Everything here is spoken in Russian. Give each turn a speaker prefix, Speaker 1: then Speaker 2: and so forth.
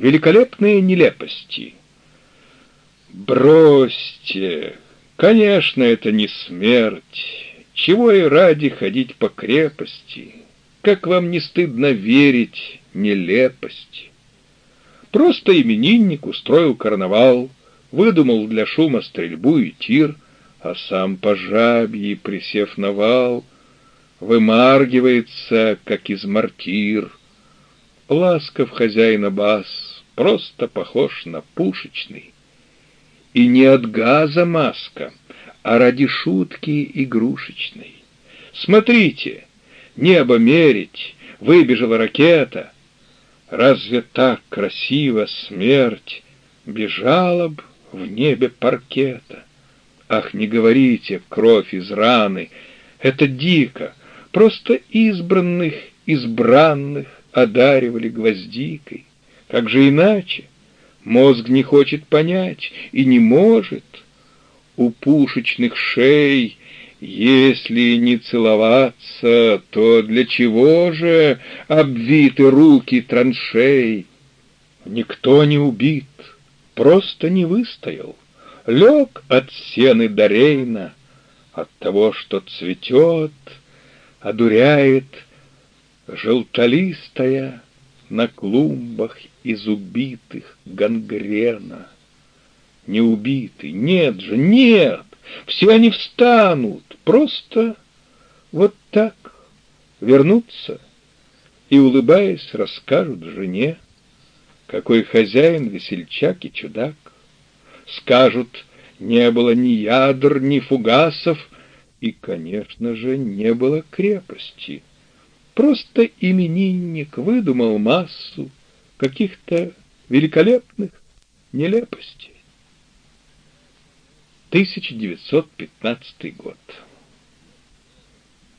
Speaker 1: великолепные нелепости. Бросьте, конечно, это не смерть, чего и ради ходить по крепости, как вам не стыдно верить нелепости. Просто именинник устроил карнавал, выдумал для шума стрельбу и тир, а сам по жабьи, присев на вал, вымаргивается, как из мартир. Ласков хозяина бас, просто похож на пушечный. И не от газа маска, а ради шутки игрушечной. Смотрите, небо мерить, выбежала ракета. Разве так красиво смерть бежала б в небе паркета? Ах, не говорите, кровь из раны, это дико, просто избранных, избранных одаривали гвоздикой. Как же иначе? Мозг не хочет понять и не может. У пушечных шей, если не целоваться, то для чего же обвиты руки траншей? Никто не убит, просто не выстоял. Лег от сены до рейна, от того, что цветет, одуряет желтолистая на клумбах из убитых гангрена. Не убиты, нет же, нет, все они встанут, просто вот так вернутся и, улыбаясь, расскажут жене, какой хозяин, весельчак и чудак. Скажут, не было ни ядр, ни фугасов, и, конечно же, не было крепости. Просто именинник выдумал массу каких-то великолепных нелепостей. 1915 год.